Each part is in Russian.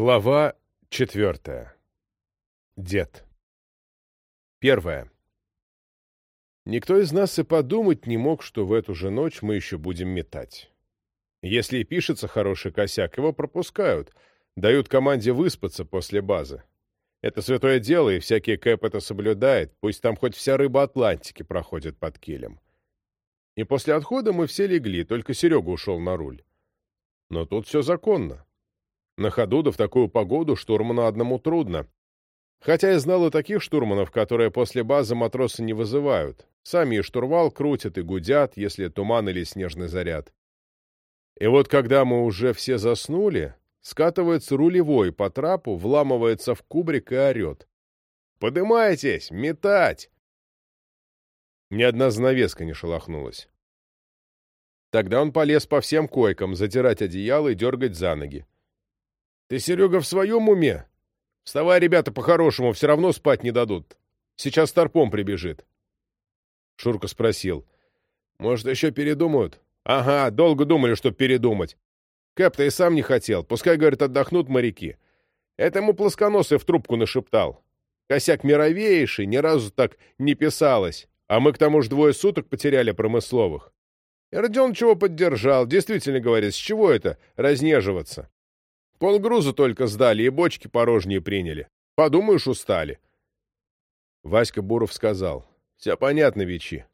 Глава четвертая. Дед. Первое. Никто из нас и подумать не мог, что в эту же ночь мы еще будем метать. Если и пишется хороший косяк, его пропускают, дают команде выспаться после базы. Это святое дело, и всякий кэп это соблюдает, пусть там хоть вся рыба Атлантики проходит под килем. И после отхода мы все легли, только Серега ушел на руль. Но тут все законно. На ходу да в такую погоду штурману одному трудно. Хотя я знал и таких штурманов, которые после базы матросы не вызывают. Сами и штурвал крутят и гудят, если туман или снежный заряд. И вот когда мы уже все заснули, скатывается рулевой по трапу, вламывается в кубрик и орет. «Подымайтесь! Метать!» Ни одна занавеска не шелохнулась. Тогда он полез по всем койкам, затирать одеяло и дергать за ноги. Ты, Серега, в своем уме? Вставай, ребята, по-хорошему, все равно спать не дадут. Сейчас торпом прибежит. Шурка спросил. Может, еще передумают? Ага, долго думали, что передумать. Кэп-то и сам не хотел. Пускай, говорит, отдохнут моряки. Этому плосконосый в трубку нашептал. Косяк мировейший, ни разу так не писалось. А мы к тому же двое суток потеряли промысловых. И Родион чего поддержал. Действительно, говорит, с чего это разнеживаться? Полгруза только сдали и бочки порожние приняли. Подумаешь, устали. Васька Буров сказал. Все понятно, Вичи.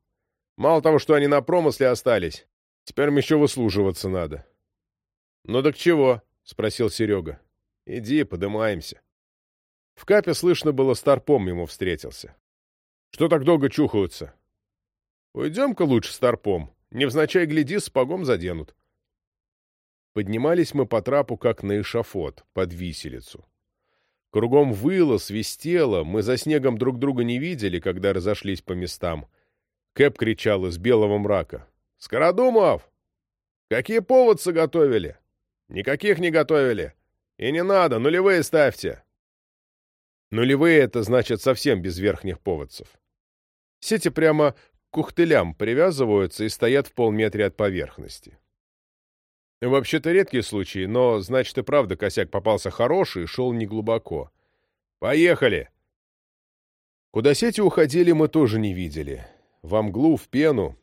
Мало того, что они на промысле остались, теперь им еще выслуживаться надо. Ну так чего? Спросил Серега. Иди, подымаемся. В капе слышно было, старпом ему встретился. Что так долго чухаются? Уйдем-ка лучше старпом. Невзначай гляди, сапогом заденут. Поднимались мы по трапу, как на эшафот, под виселицу. Кругом выло, свистело, мы за снегом друг друга не видели, когда разошлись по местам. Кэп кричал из белого мрака. «Скородумов! Какие поводцы готовили?» «Никаких не готовили. И не надо, нулевые ставьте». Нулевые — это значит совсем без верхних поводцев. Сети прямо к кухтылям привязываются и стоят в полметре от поверхности. Вообще-то редкий случай, но, значит, и правда косяк попался хороший шел неглубоко. «Поехали!» Куда сети уходили, мы тоже не видели. Во мглу, в пену.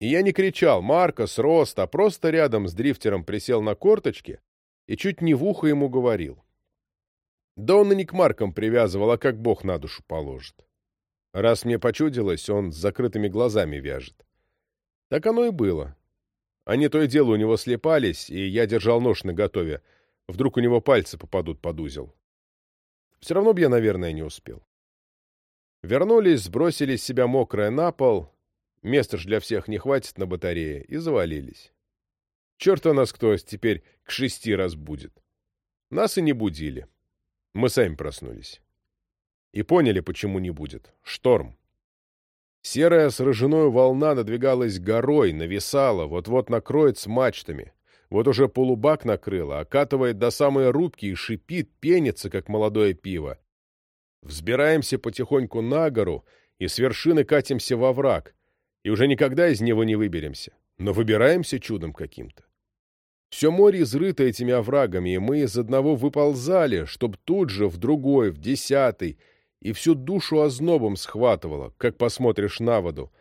И я не кричал «Маркос, Рост», а просто рядом с дрифтером присел на корточки и чуть не в ухо ему говорил. Да он и не к маркам привязывал, а как бог на душу положит. Раз мне почудилось, он с закрытыми глазами вяжет. Так оно и было. Они то и дело у него слепались, и я держал нож наготове. Вдруг у него пальцы попадут под узел. Все равно бы я, наверное, не успел. Вернулись, сбросили с себя мокрое на пол, места ж для всех не хватит на батарее, и завалились. Черт у нас кто теперь к шести раз будет. Нас и не будили. Мы сами проснулись. И поняли, почему не будет. Шторм. Серая с рыжиной волна надвигалась горой, нависала, вот-вот накроет с мачтами. Вот уже полубак накрыла, окатывает до самой рубки и шипит, пенится, как молодое пиво. Взбираемся потихоньку на гору и с вершины катимся во враг, и уже никогда из него не выберемся, но выбираемся чудом каким-то. Все море изрыто этими оврагами, и мы из одного выползали, чтоб тут же в другой, в десятый, и всю душу ознобом схватывала, как посмотришь на воду.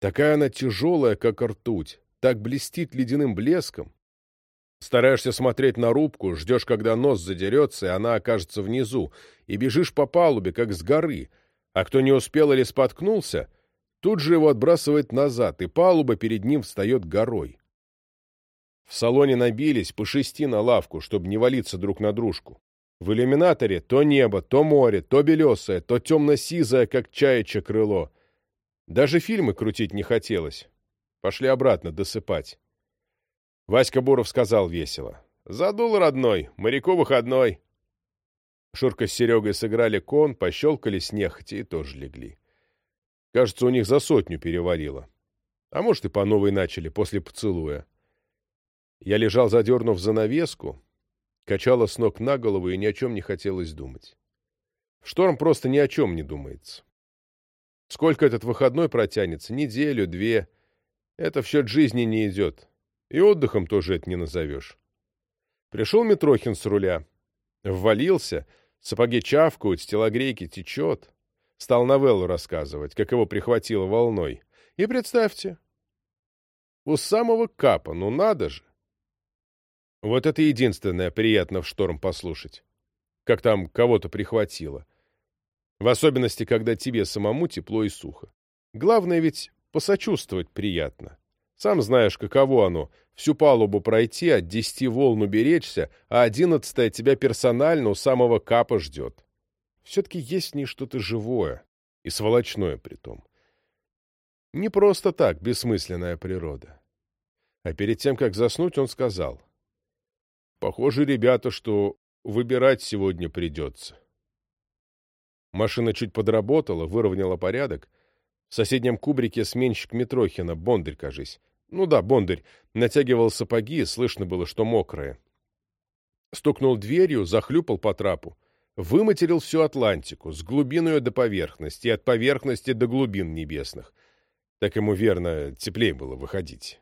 Такая она тяжелая, как ртуть, так блестит ледяным блеском. Стараешься смотреть на рубку, ждешь, когда нос задерется, и она окажется внизу, и бежишь по палубе, как с горы, а кто не успел или споткнулся, тут же его отбрасывает назад, и палуба перед ним встает горой. В салоне набились по шести на лавку, чтобы не валиться друг на дружку. В иллюминаторе то небо, то море, то белесое, то темно-сизое, как чаячье крыло. Даже фильмы крутить не хотелось. Пошли обратно досыпать. Васька Буров сказал весело. «Задул, родной, моряку выходной». Шурка с Серегой сыграли кон, пощелкали снег, и тоже легли. Кажется, у них за сотню переварило. А может, и по новой начали, после поцелуя. Я лежал, задернув занавеску, качало с ног на голову и ни о чем не хотелось думать. В шторм просто ни о чем не думается. Сколько этот выходной протянется? Неделю, две. Это в счет жизни не идет. И отдыхом тоже это не назовешь. Пришел Митрохин с руля. Ввалился, сапоги чавкают, стелогрейки течет. Стал новеллу рассказывать, как его прихватило волной. И представьте, у самого капа, ну надо же! Вот это единственное приятно в шторм послушать. Как там кого-то прихватило. В особенности, когда тебе самому тепло и сухо. Главное ведь посочувствовать приятно. Сам знаешь, каково оно — всю палубу пройти, от десяти волн уберечься, а одиннадцатая тебя персонально у самого капа ждет. Все-таки есть в ней что-то живое, и сволочное притом. Не просто так бессмысленная природа. А перед тем, как заснуть, он сказал. «Похоже, ребята, что выбирать сегодня придется». Машина чуть подработала, выровняла порядок. В соседнем кубрике сменщик Митрохина, Бондарь, кажись, ну да, Бондарь. Натягивал сапоги, слышно было, что мокрые. Стукнул дверью, захлюпал по трапу. Выматерил всю Атлантику, с глубиною до поверхности, от поверхности до глубин небесных. Так ему, верно, теплее было выходить.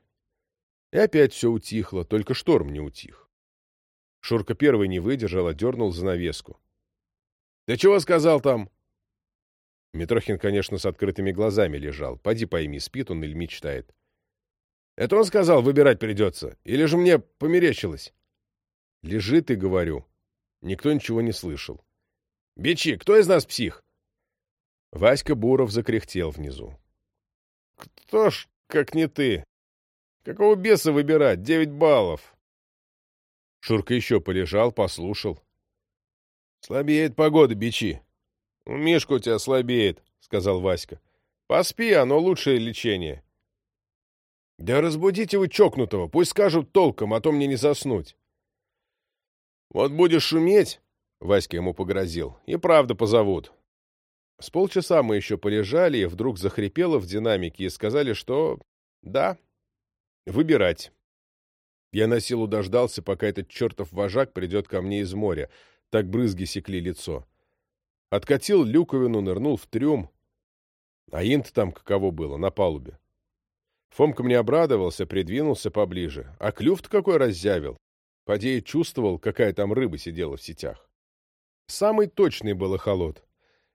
И опять все утихло, только шторм не утих. Шурка первый не выдержал, а дернул занавеску. — Ты чего сказал там? Митрохин, конечно, с открытыми глазами лежал. Поди пойми, спит он или мечтает. Это он сказал, выбирать придется. Или же мне померещилось? Лежи ты, говорю. Никто ничего не слышал. Бичи, кто из нас псих? Васька Буров закряхтел внизу. Кто ж, как не ты? Какого беса выбирать? Девять баллов. Шурка еще полежал, послушал. Слабеет погода, бичи. Мишка у тебя слабеет, сказал Васька. Поспи, оно лучшее лечение. Да разбудите вы чокнутого, пусть скажут толком, а то мне не заснуть. Вот будешь шуметь, — Васька ему погрозил, — и правда позовут. С полчаса мы еще полежали, и вдруг захрипело в динамике, и сказали, что да, выбирать. Я на силу дождался, пока этот чертов вожак придет ко мне из моря. Так брызги секли лицо. Откатил люковину, нырнул в трюм. А инт там каково было, на палубе. Фомка мне обрадовался, придвинулся поближе. А клюв-то какой раззявил. Подей чувствовал, какая там рыба сидела в сетях. Самый точный был эхолот.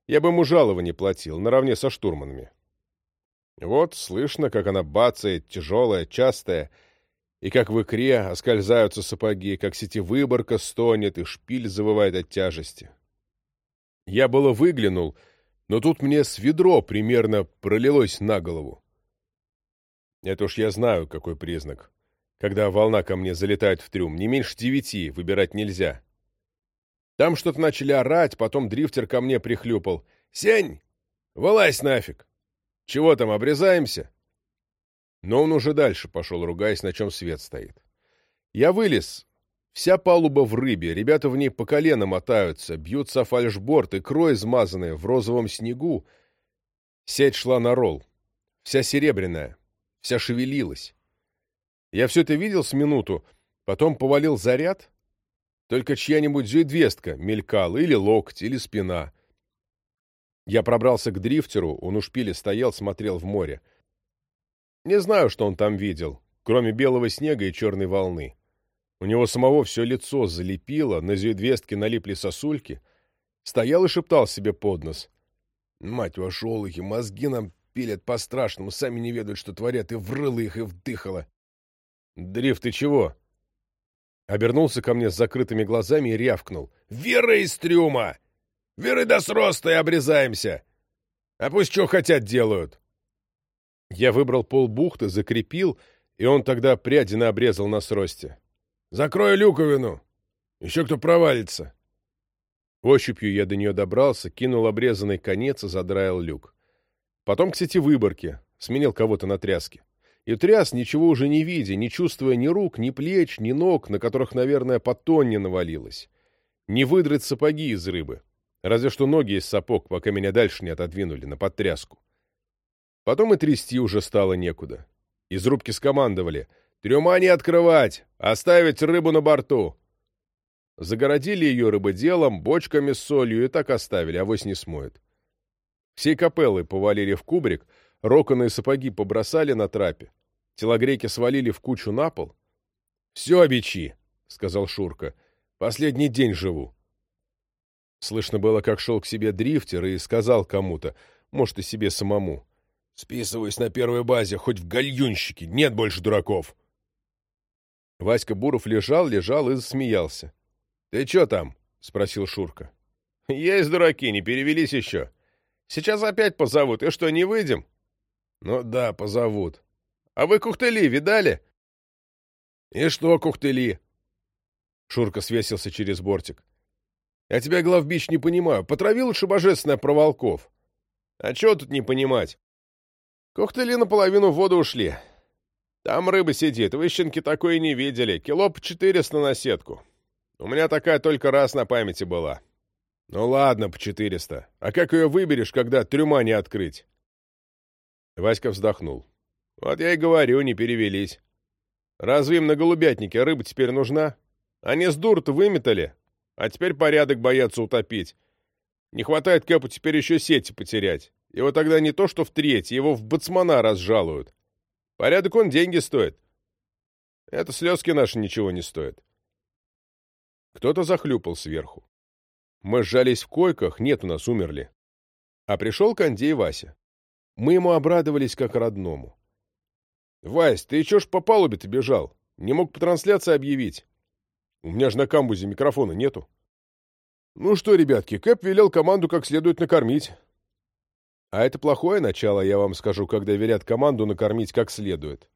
Я бы ему жалование платил, наравне со штурманами. Вот слышно, как она бацает, тяжелая, частая, и как в икре оскользаются сапоги, как сетевыборка стонет, и шпиль завывает от тяжести. Я было выглянул, но тут мне с ведро примерно пролилось на голову. Это уж я знаю, какой признак. Когда волна ко мне залетает в трюм, не меньше девяти, выбирать нельзя. Там что-то начали орать, потом дрифтер ко мне прихлюпал. «Сень, вылазь нафиг! Чего там, обрезаемся?» Но он уже дальше пошел, ругаясь, на чем свет стоит. Я вылез. Вся палуба в рыбе, ребята в ней по колено мотаются, бьются фальшборд, икрой измазанные, в розовом снегу. Сеть шла на ролл. Вся серебряная вся шевелилась. Я все это видел с минуту, потом повалил заряд, только чья-нибудь зюидвестка мелькала, или локоть, или спина. Я пробрался к дрифтеру, он у шпиля стоял, смотрел в море. Не знаю, что он там видел, кроме белого снега и черной волны. У него самого все лицо залепило, на зюидвестке налипли сосульки. Стоял и шептал себе под нос. «Мать вашу, олухи, мозги нам пилят по-страшному, сами не ведают, что творят, и врыло их, и вдыхало. «Дриф, ты чего?» Обернулся ко мне с закрытыми глазами и рявкнул. «Вера из трюма! Веры до сроста и обрезаемся! А пусть что хотят делают!» Я выбрал полбухты, закрепил, и он тогда прядина обрезал на сросте. «Закрой люковину! Еще кто провалится!» Ощупью я до нее добрался, кинул обрезанный конец и задраил люк. Потом к сети выборки, сменил кого-то на тряске. И тряс, ничего уже не видя, не чувствуя ни рук, ни плеч, ни ног, на которых, наверное, по тонне навалилось. Не выдрать сапоги из рыбы. Разве что ноги из сапог, пока меня дальше не отодвинули, на подтряску. Потом и трясти уже стало некуда. Из рубки скомандовали. «Трюма не открывать! Оставить рыбу на борту!» Загородили ее рыбоделом, бочками с солью и так оставили, авось не смоет. Всей капеллы повалили в кубрик, роконые сапоги побросали на трапе, телогрейки свалили в кучу на пол. «Все, бичи!» — сказал Шурка. «Последний день живу». Слышно было, как шел к себе дрифтер и сказал кому-то, может, и себе самому. «Списываюсь на первой базе, хоть в гальюнщике, нет больше дураков!» Васька Буров лежал, лежал и засмеялся. «Ты чё там?» — спросил Шурка. «Есть дураки, не перевелись еще. Сейчас опять позовут, и что, не выйдем?» «Ну да, позовут. А вы Кухтыли видали?» «И что, Кухтыли?» Шурка свесился через бортик. «Я тебя, главбич, не понимаю. Потрави лучше божественное про волков». «А чего тут не понимать?» «Кухтыли наполовину в воду ушли. Там рыба сидит, вы, щенки, такое не видели. Кило по четыреста на сетку. У меня такая только раз на памяти была». «Ну ладно, по четыреста. А как ее выберешь, когда трюма не открыть?» Васька вздохнул. «Вот я и говорю, не перевелись. Разве им на голубятнике рыба теперь нужна? Они с дур-то выметали, а теперь порядок боятся утопить. Не хватает Кэпу теперь еще сети потерять. Его тогда не то что в треть, его в бацмана разжалуют. Порядок он деньги стоит. Это слезки наши ничего не стоят. Кто-то захлюпал сверху. Мы сжались в койках, нет, у нас умерли. А пришел Кондей Вася. Мы ему обрадовались как родному. «Вась, ты чё ж по палубе-то бежал? Не мог по трансляции объявить? У меня же на камбузе микрофона нету». «Ну что, ребятки, Кэп велел команду как следует накормить». А это плохое начало, я вам скажу, когда велят команду накормить как следует.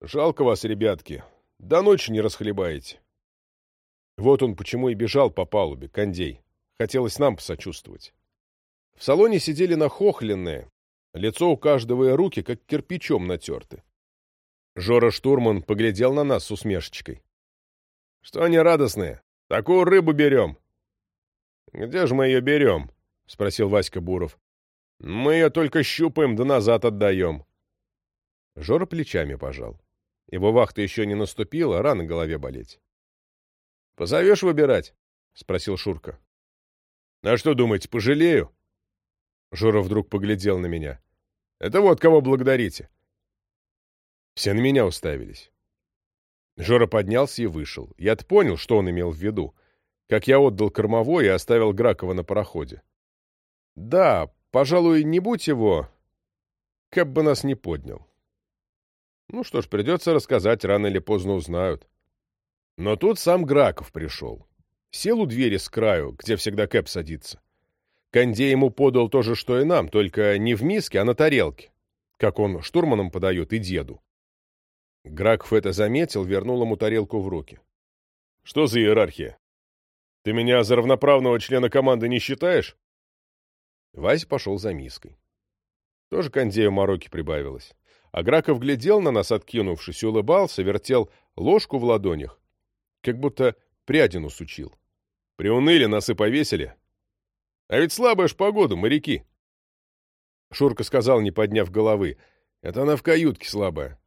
Жалко вас, ребятки. До ночи не расхлебаете. Вот он почему и бежал по палубе, кондей. Хотелось нам посочувствовать. В салоне сидели нахохленные, лицо у каждого и руки, как кирпичом натерты. Жора Штурман поглядел на нас с усмешечкой. — Что они радостные? Такую рыбу берем. — Где же мы ее берем? — спросил Васька Буров. — Мы ее только щупаем да назад отдаем. Жора плечами пожал. Его вахта еще не наступила, рано голове болеть. «Позовешь выбирать?» — спросил Шурка. «А что думаете, пожалею?» Жора вдруг поглядел на меня. «Это вот кого благодарите». Все на меня уставились. Жора поднялся и вышел. Я-то понял, что он имел в виду. Как я отдал кормовой и оставил Гракова на пароходе. Да, пожалуй, не будь его, Кэп бы нас не поднял. Ну что ж, придется рассказать, рано или поздно узнают. Но тут сам Граков пришел. Сел у двери с краю, где всегда Кэп садится. Кондей ему подал то же, что и нам, только не в миске, а на тарелке, как он штурманам подает и деду. Граков это заметил, вернул ему тарелку в руки. — Что за иерархия? Ты меня за равноправного члена команды не считаешь? Вася пошел за миской. Тоже кондею мороки прибавилось. А Граков глядел на нас, откинувшись, улыбался, вертел ложку в ладонях как будто прядину сучил. Приуныли, нас и повесили. А ведь слабая ж погода, моряки. Шурка сказал, не подняв головы. Это она в каютке слабая.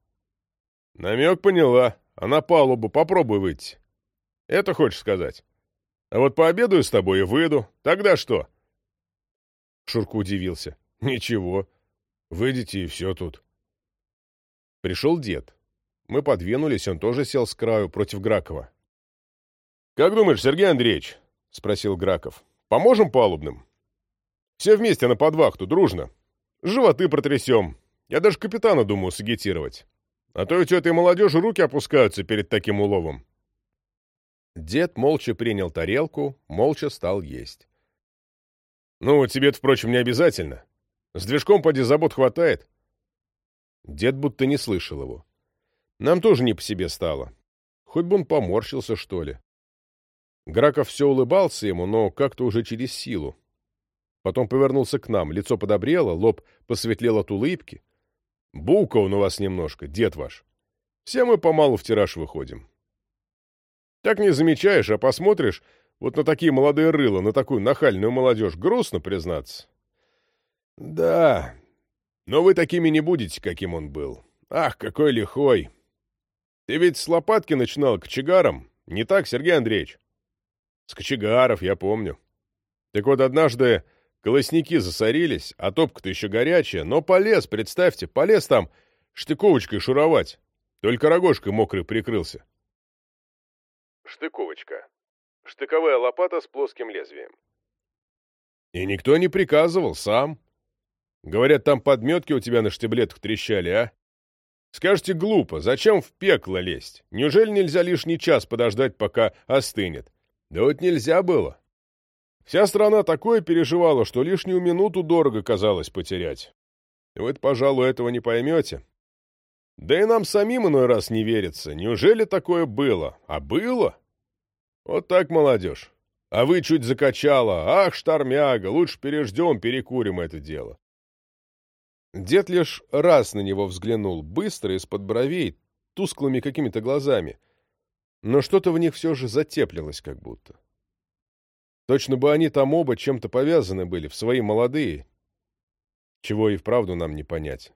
Намек поняла. А на палубу попробуй выйти. Это хочешь сказать? А вот пообедаю с тобой и выйду. Тогда что? Шурка удивился. Ничего. Выйдите, и все тут. Пришел дед. Мы подвинулись, он тоже сел с краю против Гракова. «Как думаешь, Сергей Андреевич?» — спросил Граков. «Поможем палубным?» «Все вместе на подвахту, дружно. Животы протрясем. Я даже капитана думаю сагитировать. А то ведь у этой молодежи руки опускаются перед таким уловом». Дед молча принял тарелку, молча стал есть. «Ну, тебе-то, впрочем, не обязательно. С движком поди забот хватает». Дед будто не слышал его. Нам тоже не по себе стало. Хоть бы он поморщился, что ли. Граков все улыбался ему, но как-то уже через силу. Потом повернулся к нам, лицо подобрело, лоб посветлел от улыбки. «Бука он у вас немножко, дед ваш. Все мы помалу в тираж выходим. Так не замечаешь, а посмотришь вот на такие молодые рыла, на такую нахальную молодежь, грустно признаться». «Да, но вы такими не будете, каким он был. Ах, какой лихой! Ты ведь с лопатки начинал кочегаром, не так, Сергей Андреевич?» С кочегаров, я помню. Так вот, однажды колосники засорились, а топка-то еще горячая, но полез, представьте, полез там штыковочкой шуровать. Только рогожкой мокрый прикрылся. Штыковочка. Штыковая лопата с плоским лезвием. И никто не приказывал, сам. Говорят, там подметки у тебя на штиблетах трещали, а? Скажете, глупо, зачем в пекло лезть? Неужели нельзя лишний час подождать, пока остынет? Да вот нельзя было. Вся страна такое переживала, что лишнюю минуту дорого казалось потерять. Вы, пожалуй, этого не поймете. Да и нам самим иной раз не верится. Неужели такое было? А было? Вот так, молодежь. А вы чуть закачала. Ах, штормяга, лучше переждем, перекурим это дело. Дед лишь раз на него взглянул, быстро, из-под бровей, тусклыми какими-то глазами. Но что-то в них все же затеплилось как будто. Точно бы они там оба чем-то повязаны были, в свои молодые. Чего и вправду нам не понять.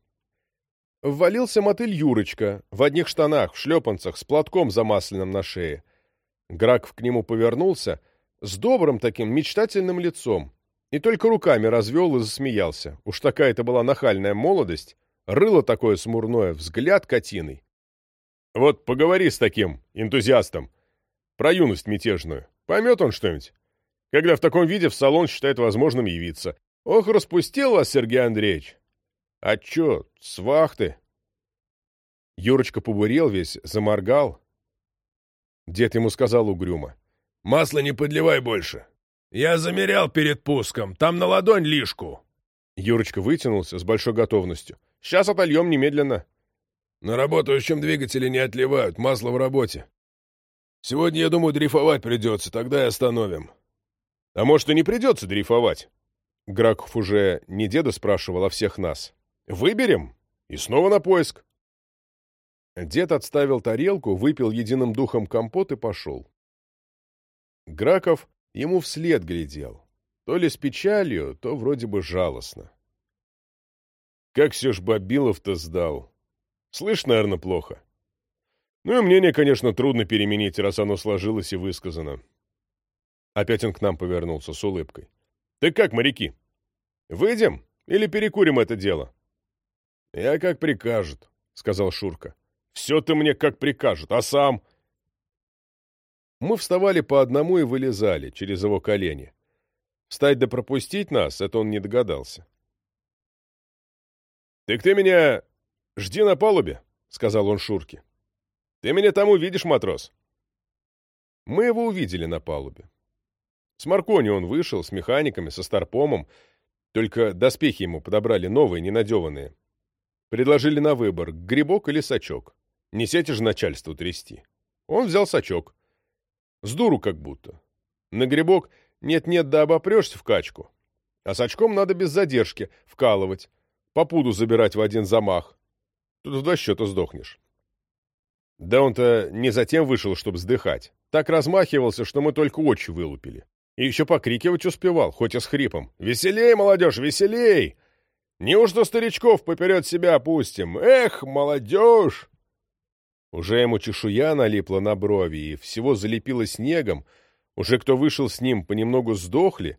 Ввалился мотыль Юрочка, в одних штанах, в шлепанцах, с платком замасленным на шее. Граков к нему повернулся, с добрым таким мечтательным лицом, и только руками развел и засмеялся. Уж такая это была нахальная молодость, рыло такое смурное, взгляд котиный. Вот поговори с таким энтузиастом про юность мятежную. Поймет он что-нибудь? Когда в таком виде в салон считает возможным явиться. Ох, распустил вас, Сергей Андреевич. А чё, с вахты? Юрочка побурел весь, заморгал. Дед ему сказал угрюмо. Масло не подливай больше. Я замерял перед пуском. Там на ладонь лишку. Юрочка вытянулся с большой готовностью. Сейчас отольем немедленно. На работающем двигателе не отливают, масло в работе. Сегодня, я думаю, дрейфовать придется, тогда и остановим. А может, и не придется дрейфовать? Граков уже не деда спрашивал, а всех нас. Выберем и снова на поиск. Дед отставил тарелку, выпил единым духом компот и пошел. Граков ему вслед глядел. То ли с печалью, то вроде бы жалостно. Как все ж Бабилов-то сдал. Слышь, наверное, плохо. Ну и мнение, конечно, трудно переменить, раз оно сложилось и высказано. Опять он к нам повернулся с улыбкой. «Ты как, моряки? Выйдем или перекурим это дело?» «Я как прикажут», — сказал Шурка. «Все ты мне как прикажут, а сам...» Мы вставали по одному и вылезали через его колени. Встать да пропустить нас — это он не догадался. «Так ты меня жди на палубе», — сказал он Шурке. «Ты меня там увидишь, матрос». Мы его увидели на палубе. С Маркони он вышел, с механиками, со старпомом, только доспехи ему подобрали новые, ненадеванные. Предложили на выбор, грибок или сачок. Не сети же начальству трясти. Он взял сачок. С дуру как будто. На грибок нет-нет да обопрешься в качку. А сачком надо без задержки вкалывать, по пуду забирать в один замах. Тут в два счета сдохнешь. Да он-то не затем вышел, чтобы сдыхать. Так размахивался, что мы только очи вылупили. И еще покрикивать успевал, хоть и с хрипом. «Веселей, молодежь, веселей! Неужто старичков поперед себя опустим? Эх, молодежь!» Уже ему чешуя налипла на брови и всего залепила снегом. Уже кто вышел с ним, понемногу сдохли.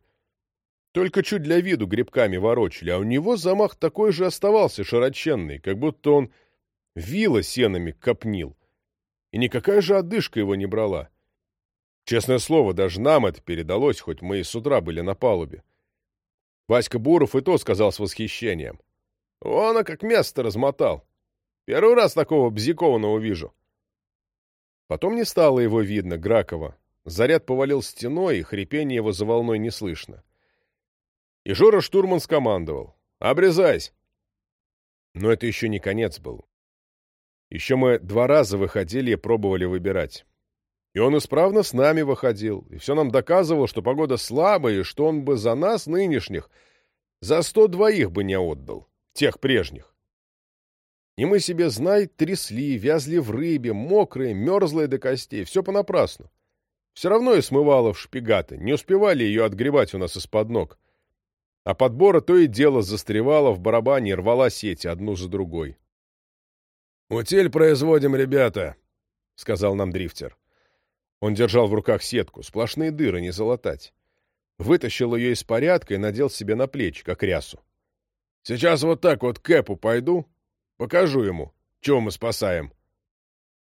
Только чуть для виду грибками ворочали, а у него замах такой же оставался широченный, как будто он вила сенами копнил. И никакая же одышка его не брала. Честное слово, даже нам это передалось, хоть мы и с утра были на палубе. Васька Буров и то сказал с восхищением. Он, а как место размотал. Первый раз такого Бзякованного вижу. Потом не стало его видно, Гракова. Заряд повалил стеной, и хрипение его за волной не слышно. И Жора штурман скомандовал. «Обрезайся!» Но это еще не конец был. Еще мы два раза выходили и пробовали выбирать. И он исправно с нами выходил, и все нам доказывал, что погода слабая, и что он бы за нас, нынешних, за сто двоих бы не отдал, тех прежних. И мы себе, знай, трясли, вязли в рыбе, мокрые, мерзлые до костей, все понапрасну. Все равно и смывало в шпигаты, не успевали ее отгребать у нас из-под ног. А подбора то и дело застревала в барабане и рвала сети одну за другой. «Утель производим, ребята», — сказал нам дрифтер. Он держал в руках сетку, сплошные дыры, не залатать. Вытащил ее из порядка и надел себе на плечи, как рясу. «Сейчас вот так вот к Кэпу пойду, покажу ему, чего мы спасаем».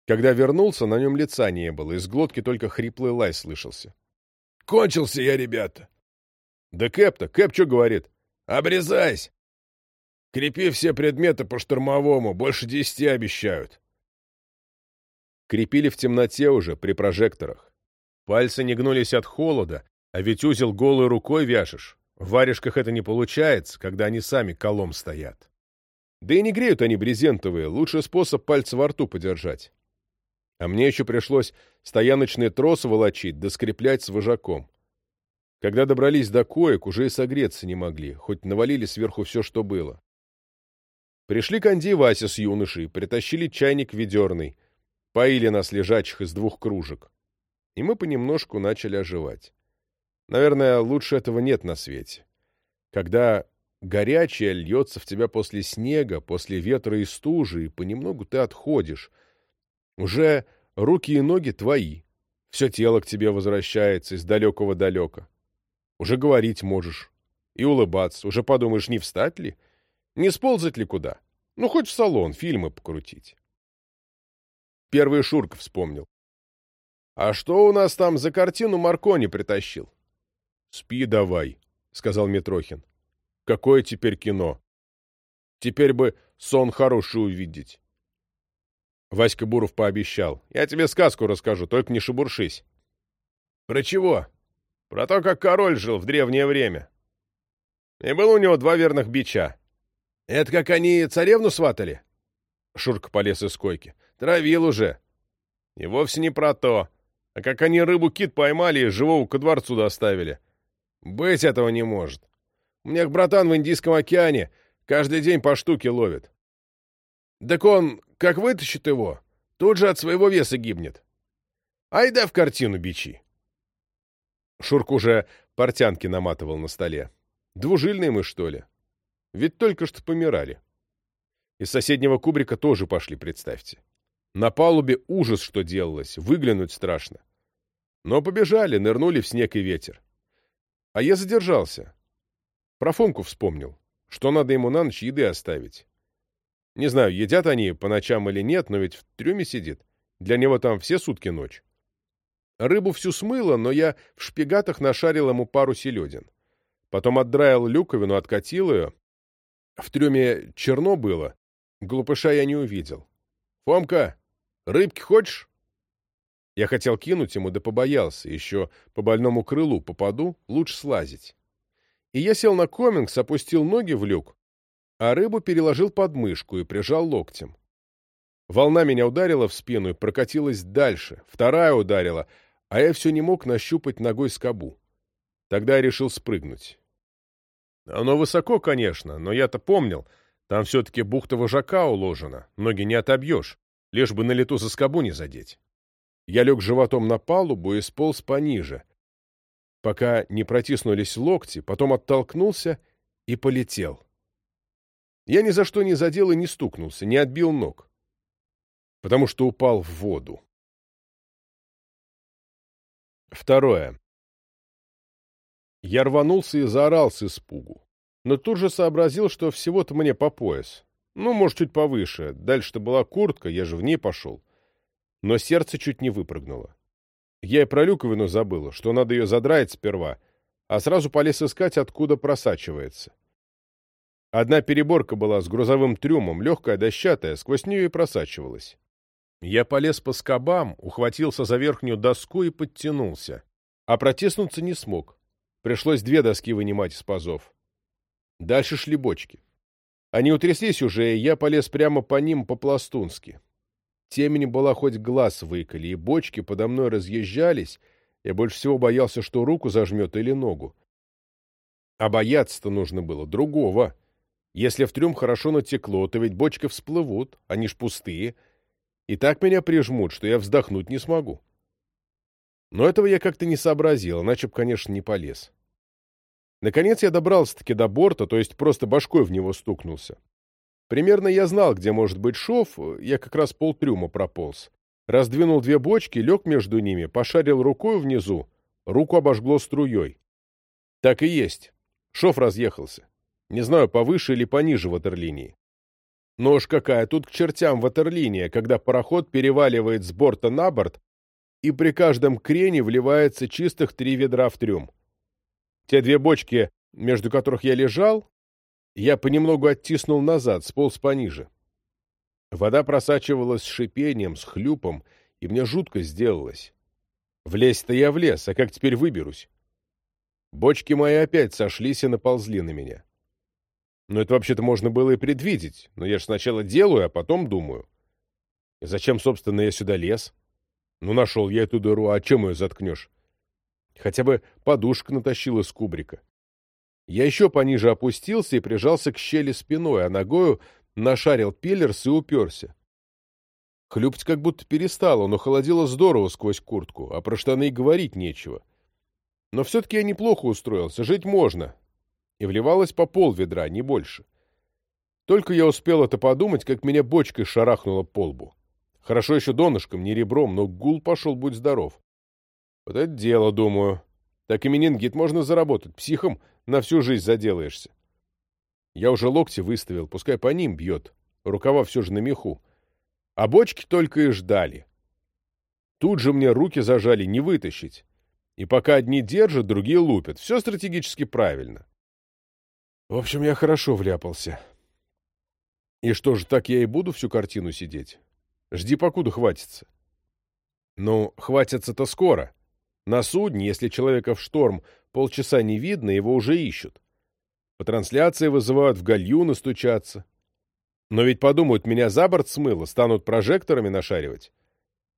Когда вернулся, на нем лица не было, из глотки только хриплый лай слышался. «Кончился я, ребята!» «Да Кэп-то, Кэп что говорит?» «Обрезайся! Крепи все предметы по штурмовому, больше десяти обещают!» Крепили в темноте уже, при прожекторах. Пальцы не гнулись от холода, а ведь узел голой рукой вяжешь. В варежках это не получается, когда они сами колом стоят. Да и не греют они брезентовые, лучший способ пальцы во рту подержать. А мне еще пришлось стояночные тросы волочить да скреплять с вожаком. Когда добрались до коек, уже и согреться не могли, хоть навалили сверху все, что было. Пришли Канди и Вася с юношей, притащили чайник ведерный, поили нас лежачих из двух кружек. И мы понемножку начали оживать. Наверное, лучше этого нет на свете. Когда горячее льется в тебя после снега, после ветра и стужи, и понемногу ты отходишь. Уже руки и ноги твои. Все тело к тебе возвращается из далекого далека. Уже говорить можешь. И улыбаться. Уже подумаешь, не встать ли? Не сползать ли куда? Ну, хоть в салон, фильмы покрутить. Первый Шурка вспомнил. А что у нас там за картину Маркони притащил? «Спи давай», — сказал Митрохин. «Какое теперь кино? Теперь бы сон хороший увидеть». Васька Буров пообещал. «Я тебе сказку расскажу, только не шебуршись». «Про чего?» «Про то, как король жил в древнее время. И было у него два верных бича». «Это как они царевну сватали?» Шурка полез из койки. «Травил уже». «И вовсе не про то. А как они рыбу-кит поймали и живого ко дворцу доставили. Быть этого не может. У меня братан в Индийском океане каждый день по штуке ловит. Так он, как вытащит его, тут же от своего веса гибнет. Айда в картину бичи. Шурк уже портянки наматывал на столе. Двужильные мы, что ли? Ведь только что помирали. Из соседнего кубрика тоже пошли, представьте. На палубе ужас, что делалось, выглянуть страшно. Но побежали, нырнули в снег и ветер. А я задержался. Про Фомку вспомнил, что надо ему на ночь еды оставить. Не знаю, едят они по ночам или нет, но ведь в трюме сидит. Для него там все сутки ночь. Рыбу всю смыло, но я в шпигатах нашарил ему пару селедин. Потом отдраил люковину, откатил ее. В трюме черно было. Глупыша я не увидел. «Фомка, рыбки хочешь?» Я хотел кинуть ему, да побоялся. Еще по больному крылу попаду, лучше слазить. И я сел на комингс, опустил ноги в люк, а рыбу переложил под мышку и прижал локтем. Волна меня ударила в спину и прокатилась дальше, вторая ударила, а я все не мог нащупать ногой скобу. Тогда я решил спрыгнуть. Оно высоко, конечно, но я-то помнил, там все-таки бухта вожака уложена, ноги не отобьешь, лишь бы на лету за скобу не задеть. Я лег животом на палубу и сполз пониже, пока не протиснулись локти, потом оттолкнулся и полетел. Я ни за что не задел и не стукнулся, не отбил ног, потому что упал в воду. Второе. Я рванулся и заорал с испугу, но тут же сообразил, что всего-то мне по пояс. Ну, может, чуть повыше. Дальше-то была куртка, я же в ней пошел но сердце чуть не выпрыгнуло. Я и про люковину забыл, что надо ее задрать сперва, а сразу полез искать, откуда просачивается. Одна переборка была с грузовым трюмом, легкая, дощатая, сквозь нее и просачивалась. Я полез по скобам, ухватился за верхнюю доску и подтянулся. А протиснуться не смог. Пришлось две доски вынимать из пазов. Дальше шли бочки. Они утряслись уже, и я полез прямо по ним по-пластунски. Темень была хоть глаз выколи, и бочки подо мной разъезжались. Я больше всего боялся, что руку зажмет или ногу. А бояться-то нужно было другого. Если в трюм хорошо натекло, то ведь бочки всплывут, они ж пустые. И так меня прижмут, что я вздохнуть не смогу. Но этого я как-то не сообразил, иначе б, конечно, не полез. Наконец я добрался-таки до борта, то есть просто башкой в него стукнулся. Примерно я знал, где может быть шов, я как раз полтрюма прополз. Раздвинул две бочки, лег между ними, пошарил рукой внизу, руку обожгло струей. Так и есть. Шов разъехался. Не знаю, повыше или пониже ватерлинии. Но уж какая тут к чертям ватерлиния, когда пароход переваливает с борта на борт, и при каждом крене вливается чистых три ведра в трюм. Те две бочки, между которых я лежал, я понемногу оттиснул назад, сполз пониже. Вода просачивалась с шипением, с хлюпом, и мне жутко сделалось. Влезть-то я влез, а как теперь выберусь? Бочки мои опять сошлись и наползли на меня. Но это вообще-то можно было и предвидеть, но я же сначала делаю, а потом думаю. И зачем, собственно, я сюда лез? Ну, нашел я эту дыру, а чем ее заткнешь? Хотя бы подушка натащил из кубрика. Я еще пониже опустился и прижался к щели спиной, а ногою нашарил пиллерс и уперся. Хлюпать как будто перестало, но холодило здорово сквозь куртку, а про штаны и говорить нечего. Но все-таки я неплохо устроился, жить можно. И вливалось по пол ведра, не больше. Только я успел это подумать, как меня бочкой шарахнуло по лбу. Хорошо еще донышком, не ребром, но гул пошел, будь здоров. Вот это дело, думаю. Так и менингит можно заработать. Психом на всю жизнь заделаешься. Я уже локти выставил, пускай по ним бьет. Рукава все же на меху. А бочки только и ждали. Тут же мне руки зажали не вытащить. И пока одни держат, другие лупят. Все стратегически правильно. В общем, я хорошо вляпался. И что же, так я и буду всю картину сидеть? Жди, покуда хватится. Ну, хватится-то скоро. На судне, если человека в шторм полчаса не видно, его уже ищут. По трансляции вызывают в гальюны стучаться. Но ведь подумают, меня за борт смыло, станут прожекторами нашаривать.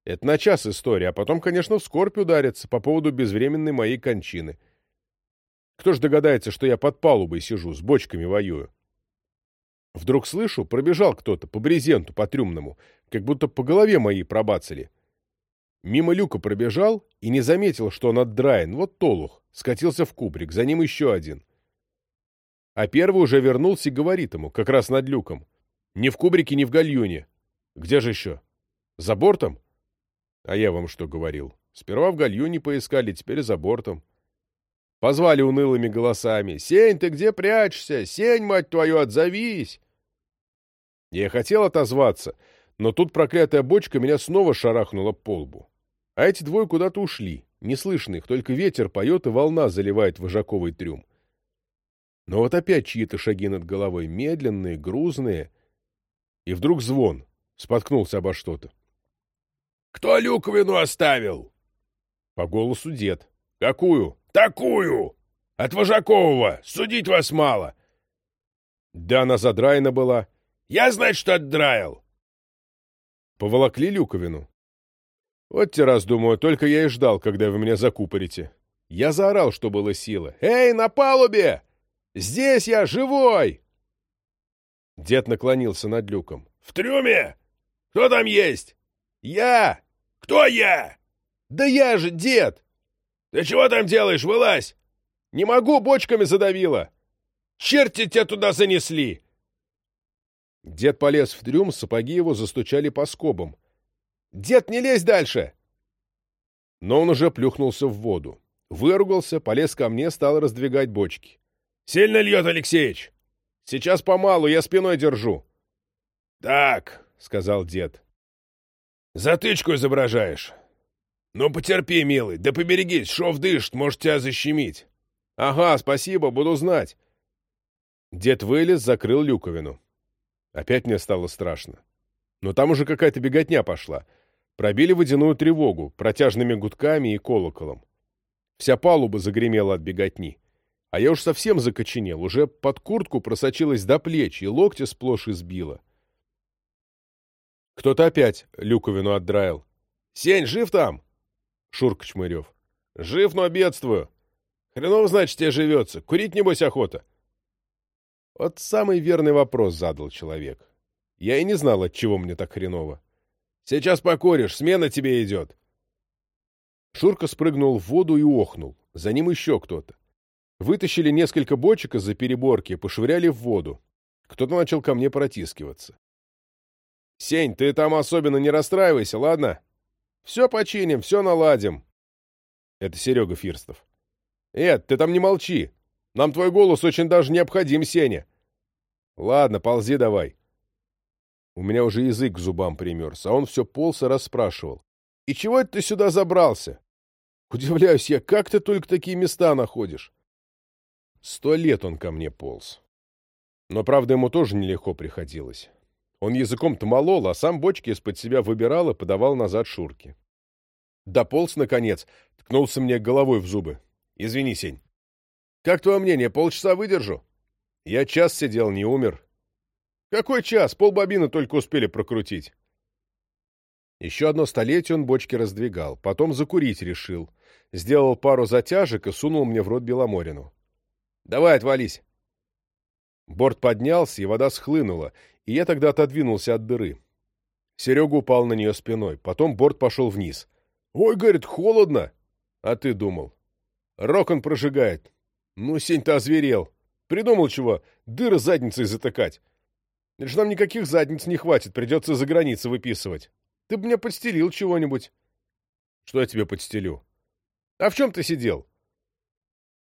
Это на час история, а потом, конечно, в скорбь ударится по поводу безвременной моей кончины. Кто ж догадается, что я под палубой сижу, с бочками воюю? Вдруг слышу, пробежал кто-то по брезенту, по трюмному, как будто по голове моей пробацали. Мимо люка пробежал и не заметил, что он отдраен, вот толух, скатился в кубрик, за ним еще один. А первый уже вернулся и говорит ему, как раз над люком. Не в кубрике, не в гальюне. Где же еще? За бортом? А я вам что говорил? Сперва в гальюне поискали, теперь за бортом. Позвали унылыми голосами. «Сень, ты где прячешься? Сень, мать твою, отзовись!» Я хотел отозваться, но тут проклятая бочка меня снова шарахнула по лбу. А эти двое куда-то ушли. Не слышно их, только ветер поет, и волна заливает вожаковый трюм. Но вот опять чьи-то шаги над головой, медленные, грузные. И вдруг звон. Споткнулся обо что-то. «Кто люковину оставил?» По голосу дед. «Какую?» «Такую! От Вожакового! Судить вас мало!» Да она задраена была. «Я, значит, отдраил!» Поволокли Люковину. Вот те раз, думаю, только я и ждал, когда вы меня закупорите. Я заорал, что было силы. «Эй, на палубе! Здесь я, живой!» Дед наклонился над люком. «В трюме! Кто там есть?» «Я!» «Кто я?» «Да я же, дед!» «Ты чего там делаешь? Вылазь!» «Не могу, бочками задавило!» «Черти тебя туда занесли!» Дед полез в трюм, сапоги его застучали по скобам. «Дед, не лезь дальше!» Но он уже плюхнулся в воду. Выругался, полез ко мне, стал раздвигать бочки. «Сильно льет, Алексеич?» «Сейчас помалу, я спиной держу». «Так», — сказал дед. «Затычку изображаешь. «Ну, потерпи, милый, да поберегись, шов дышит, может тебя защемить». «Ага, спасибо, буду знать». Дед вылез, закрыл люковину. Опять мне стало страшно. Но там уже какая-то беготня пошла. Пробили водяную тревогу, протяжными гудками и колоколом. Вся палуба загремела от беготни. А я уж совсем закоченел, уже под куртку просочилась до плеч, и локти сплошь избило. Кто-то опять люковину отдраил. «Сень, жив там?» Шурка Чмырев. «Жив, но бедствую. Хреново, значит, тебе живется. Курить, небось, охота». Вот самый верный вопрос задал человек. Я и не знал, от чего мне так хреново. «Сейчас покуришь, смена тебе идет». Шурка спрыгнул в воду и охнул. За ним еще кто-то. Вытащили несколько бочек из-за переборки, пошвыряли в воду. Кто-то начал ко мне протискиваться. «Сень, ты там особенно не расстраивайся, ладно?» Все починим, все наладим. Это Серега Фирстов. Эд, ты там не молчи. — Нам твой голос очень даже необходим, Сеня. — Ладно, ползи давай. У меня уже язык к зубам примерз, а он все полз и расспрашивал. «И чего это ты сюда забрался?» Удивляюсь я, как ты только такие места находишь? Сто лет он ко мне полз. Но, правда, ему тоже нелегко приходилось. Он языком-то молол, а сам бочки из-под себя выбирал и подавал назад Шурке. Дополз, наконец, ткнулся мне головой в зубы. «Извини, Сень. Как твое мнение, полчаса выдержу?» Я час сидел, не умер. Какой час? Полбобины только успели прокрутить. Еще одно столетие он бочки раздвигал, потом закурить решил. Сделал пару затяжек и сунул мне в рот Беломорину. «Давай, отвались!» Борт поднялся, и вода схлынула, и я тогда отодвинулся от дыры. Серега упал на нее спиной, потом борт пошел вниз. «Ой, — говорит, — холодно!» А ты думал. Рок он прожигает. Ну, сень-то озверел. Придумал чего, дыры задницей затыкать. Лишь нам никаких задниц не хватит, придется за границы выписывать. Ты бы мне подстелил чего-нибудь. Что я тебе подстелю? А в чем ты сидел?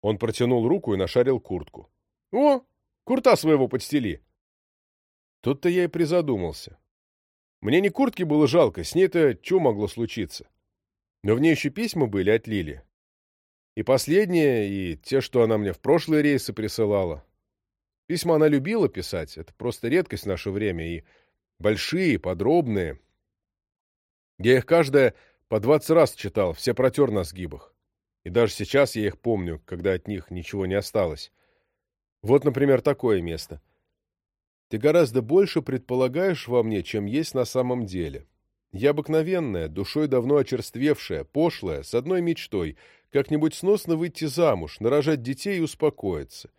Он протянул руку и нашарил куртку. О, курта своего подстели. Тут-то я и призадумался. Мне не куртки было жалко, с ней-то что могло случиться? Но в ней еще письма были от Лили. И последние, и те, что она мне в прошлые рейсы присылала. Письма она любила писать, это просто редкость в наше время, и большие, подробные. Я их каждая по двадцать раз читал, все протер на сгибах. И даже сейчас я их помню, когда от них ничего не осталось. Вот, например, такое место. Ты гораздо больше предполагаешь во мне, чем есть на самом деле. Я обыкновенная, душой давно очерствевшая, пошлая, с одной мечтой — как-нибудь сносно выйти замуж, нарожать детей и успокоиться.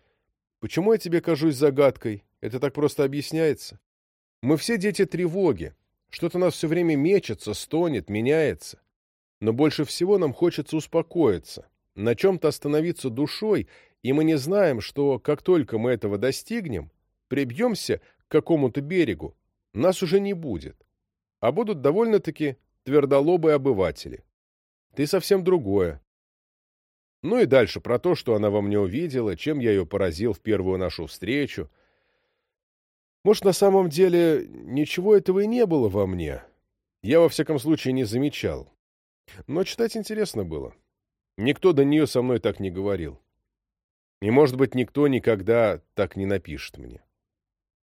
Почему я тебе кажусь загадкой? Это так просто объясняется. Мы все дети тревоги. Что-то нас все время мечется, стонет, меняется. Но больше всего нам хочется успокоиться, на чем-то остановиться душой, и мы не знаем, что, как только мы этого достигнем, прибьемся к какому-то берегу, нас уже не будет, а будут довольно-таки твердолобые обыватели. Ты совсем другое. Ну и дальше про то, что она во мне увидела, чем я ее поразил в первую нашу встречу. Может, на самом деле ничего этого и не было во мне. Я, во всяком случае, не замечал. Но читать интересно было. Никто до нее со мной так не говорил. И, может быть, никто никогда так не напишет мне.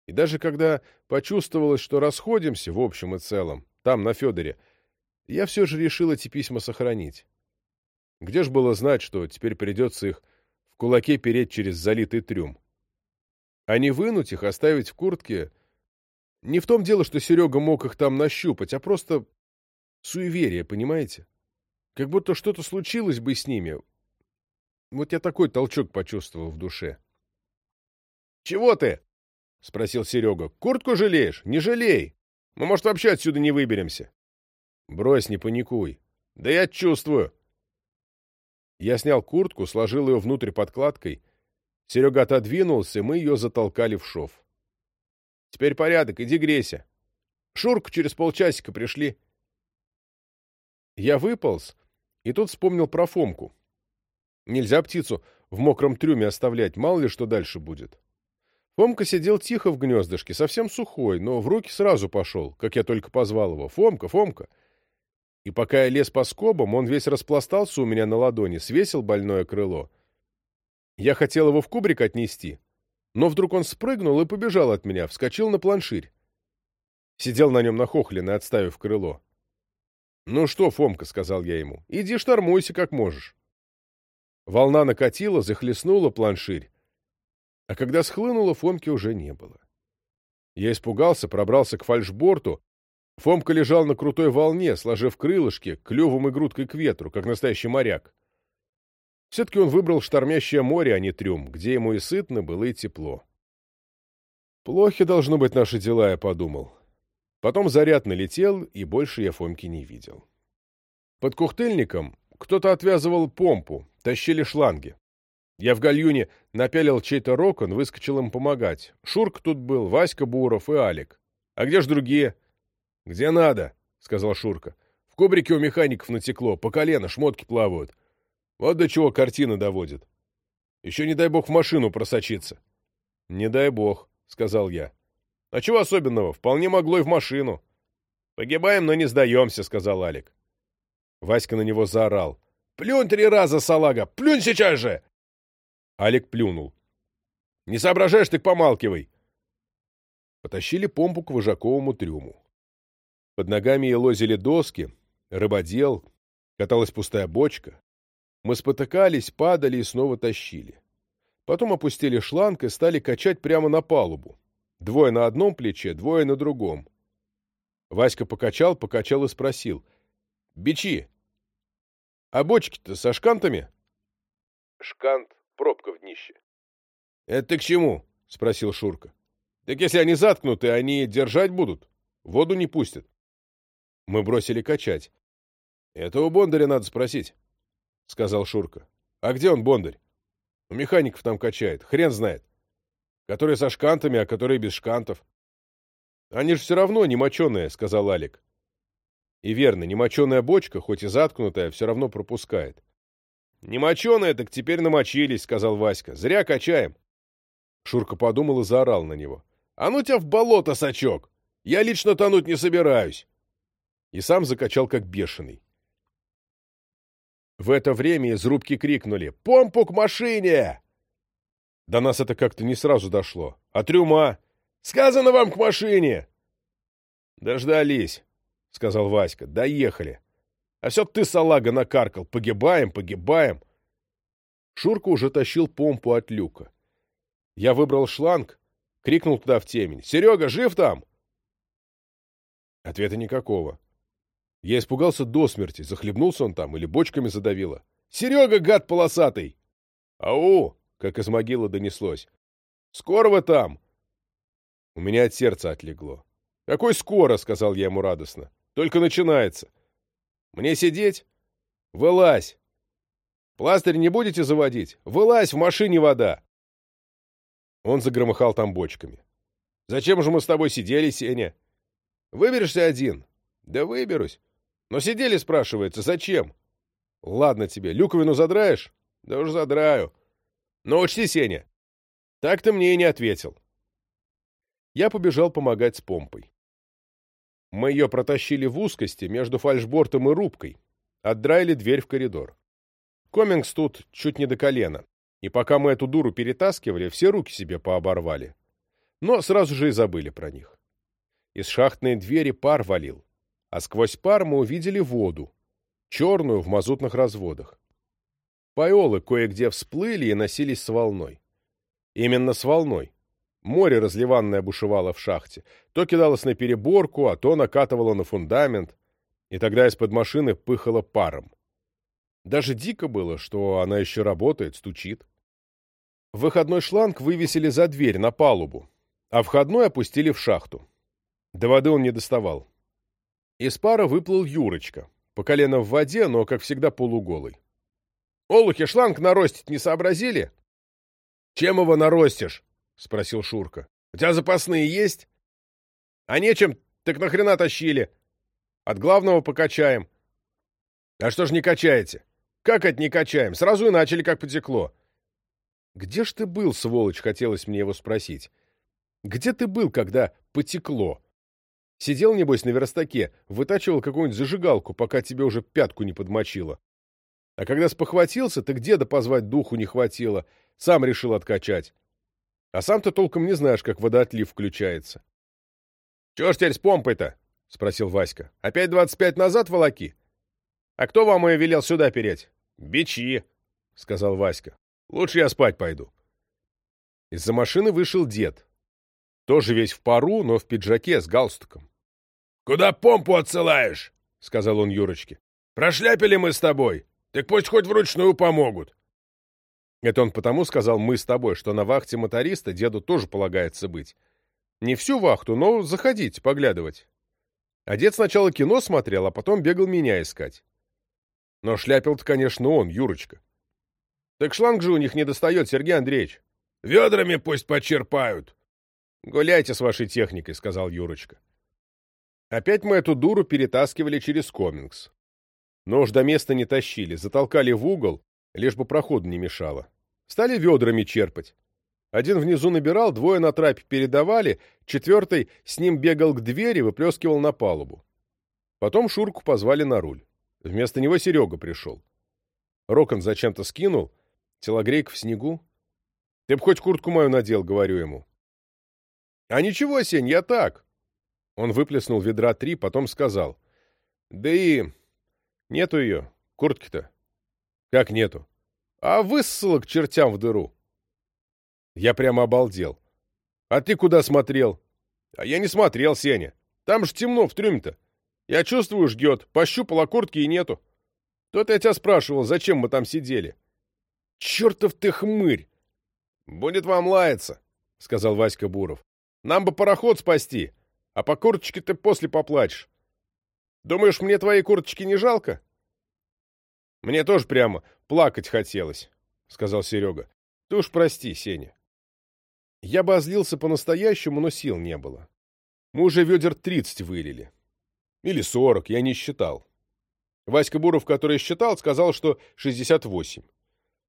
И даже когда почувствовалось, что расходимся в общем и целом, там, на Федоре, я все же решил эти письма сохранить. Где ж было знать, что теперь придется их в кулаке переть через залитый трюм? А не вынуть их, оставить в куртке... Не в том дело, что Серега мог их там нащупать, а просто суеверие, понимаете? Как будто что-то случилось бы с ними. Вот я такой толчок почувствовал в душе. — Чего ты? — спросил Серега. — Куртку жалеешь? Не жалей. Мы, может, вообще отсюда не выберемся. — Брось, не паникуй. — Да я чувствую. Я снял куртку, сложил ее внутрь подкладкой. Серега отодвинулся, мы ее затолкали в шов. — Теперь порядок, иди грейся. Шурку через полчасика пришли. Я выполз, и тут вспомнил про Фомку. Нельзя птицу в мокром трюме оставлять, мало ли что дальше будет. Фомка сидел тихо в гнездышке, совсем сухой, но в руки сразу пошел, как я только позвал его. «Фомка, Фомка!» И пока я лез по скобам, он весь распластался у меня на ладони, свесил больное крыло. Я хотел его в кубрик отнести, но вдруг он спрыгнул и побежал от меня, вскочил на планширь. Сидел на нем нахохленно, отставив крыло. «Ну что, Фомка», — сказал я ему, — «иди штормуйся как можешь». Волна накатила, захлестнула планширь. А когда схлынула, Фомки уже не было. Я испугался, пробрался к фальшборту, Фомка лежал на крутой волне, сложив крылышки, клювом и грудкой к ветру, как настоящий моряк. Все-таки он выбрал штормящее море, а не трюм, где ему и сытно было, и тепло. Плохи должны быть наши дела, я подумал. Потом заряд налетел, и больше я Фомки не видел. Под кухтыльником кто-то отвязывал помпу, тащили шланги. Я в гальюне напялил чей-то рокон, выскочил им помогать. Шурк тут был, Васька Буров и Алик. А где ж другие? — Где надо, — сказал Шурка. — В кубрике у механиков натекло, по колено, шмотки плавают. Вот до чего картина доводит. Еще не дай бог в машину просочиться. — Не дай бог, — сказал я. А чего особенного? Вполне могло и в машину. Погибаем, но не сдаемся, сказал Алик. Васька на него заорал. Плюнь три раза, салага! Плюнь сейчас же! Алик плюнул. Не соображаешь, так помалкивай. Потащили помпу к вожаковому трюму. Под ногами елозили доски, рыбодел, каталась пустая бочка. Мы спотыкались, падали и снова тащили. Потом опустили шланг и стали качать прямо на палубу. Двое на одном плече, двое на другом. Васька покачал, покачал и спросил. — Бичи, а бочки-то со шкантами? — Шкант — пробка в днище. — Это ты к чему? — спросил Шурка. — Так если они заткнуты, они держать будут. Воду не пустят. Мы бросили качать. — Это у Бондаря надо спросить, — сказал Шурка. — А где он, Бондарь? У механиков там качает. Хрен знает. Которые со шкантами, а которые без шкантов. — Они же все равно не моченые, — сказал Алик. И верно, немоченая бочка, хоть и заткнутая, все равно пропускает. «Немоченая, так теперь намочились», — сказал Васька. «Зря качаем». Шурка подумал и заорал на него. «А ну тебя в болото, сачок! Я лично тонуть не собираюсь!» И сам закачал как бешеный. В это время из рубки крикнули «Помпу к машине!» До нас это как-то не сразу дошло. А трюма? «Сказано вам к машине!» Дождались. — сказал Васька. — Доехали. А все ты, салага, накаркал. Погибаем, погибаем. Шурка уже тащил помпу от люка. Я выбрал шланг, крикнул туда в темень. — Серега, жив там? Ответа никакого. Я испугался до смерти, захлебнулся он там или бочками задавило. — Серега, гад полосатый! — Ау! — как из могилы донеслось. — Скоро вы там! У меня от сердца отлегло. — Какой скоро? — сказал я ему радостно. Только начинается. Мне сидеть? Вылазь. Пластырь не будете заводить? Вылазь, в машине вода. Он загромыхал там бочками. Зачем же мы с тобой сидели, Сеня? Выберешься один? Да выберусь. Но сидели, спрашивается, зачем? Ладно тебе, люковину задраешь? Да уж задраю. Но учти, Сеня, так ты мне и не ответил. Я побежал помогать с помпой. Мы ее протащили в узкости между фальшбортом и рубкой, отдраили дверь в коридор. Комингс тут чуть не до колена, и пока мы эту дуру перетаскивали, все руки себе пооборвали. Но сразу же и забыли про них. Из шахтной двери пар валил, а сквозь пар мы увидели воду, черную в мазутных разводах. Пайолы кое-где всплыли и носились с волной. Именно с волной. Море разливанное бушевало в шахте. То кидалось на переборку, а то накатывало на фундамент. И тогда из-под машины пыхало паром. Даже дико было, что она еще работает, стучит. Выходной шланг вывесили за дверь, на палубу, а входной опустили в шахту. До воды он не доставал. Из пара выплыл Юрочка, по колено в воде, но, как всегда, полуголый. «Олухи шланг наростить не сообразили?» «Чем его наростишь?» — спросил Шурка. — У тебя запасные есть? — А нечем, так нахрена тащили? От главного покачаем. — А что ж не качаете? — Как это не качаем? Сразу и начали, как потекло. — Где ж ты был, сволочь, хотелось мне его спросить. Где ты был, когда потекло? Сидел, небось, на верстаке, вытачивал какую-нибудь зажигалку, пока тебе уже пятку не подмочило. А когда спохватился, ты где-то позвать духу не хватило, сам решил откачать. А сам ты толком не знаешь, как водоотлив включается. — Чего ж теперь с помпой-то? — спросил Васька. — Опять двадцать пять назад волоки? — А кто вам ее велел сюда переть? — Бичи, — сказал Васька. — Лучше я спать пойду. Из-за машины вышел дед. Тоже весь в пару, но в пиджаке с галстуком. — Куда помпу отсылаешь? — сказал он Юрочке. — Прошляпили мы с тобой. Так пусть хоть вручную помогут. Это он потому сказал «мы с тобой», что на вахте моториста деду тоже полагается быть. Не всю вахту, но заходить, поглядывать. А дед сначала кино смотрел, а потом бегал меня искать. Но шляпил-то, конечно, он, Юрочка. Так шланг же у них не достает, Сергей Андреевич. Ведрами пусть почерпают. Гуляйте с вашей техникой, сказал Юрочка. Опять мы эту дуру перетаскивали через комингс. Но уж до места не тащили, затолкали в угол, лишь бы проходу не мешало. Стали ведрами черпать. Один внизу набирал, двое на трапе передавали, четвертый с ним бегал к двери, выплескивал на палубу. Потом Шурку позвали на руль. Вместо него Серега пришел. Рокон зачем-то скинул, телогрейка в снегу. Ты б хоть куртку мою надел, говорю ему. А ничего, Сень, я так. Он выплеснул ведра три, потом сказал. Да и нету ее, куртки-то. Как нету? А высосала к чертям в дыру. Я прямо обалдел. «А ты куда смотрел?» «А я не смотрел, Сеня. Там же темно в трюме-то. Я чувствую, жгет. Пощупал, а куртки и нету. Тот я тебя спрашивал, зачем мы там сидели?» «Чертов ты хмырь!» «Будет вам лаяться», — сказал Васька Буров. «Нам бы пароход спасти, а по курточке ты после поплачешь. Думаешь, мне твоей курточки не жалко?» «Мне тоже прямо плакать хотелось», — сказал Серега. «Ты уж прости, Сеня». Я бы озлился по-настоящему, но сил не было. Мы уже ведер тридцать вылили. Или сорок, я не считал. Васька Буров, который считал, сказал, что шестьдесят восемь.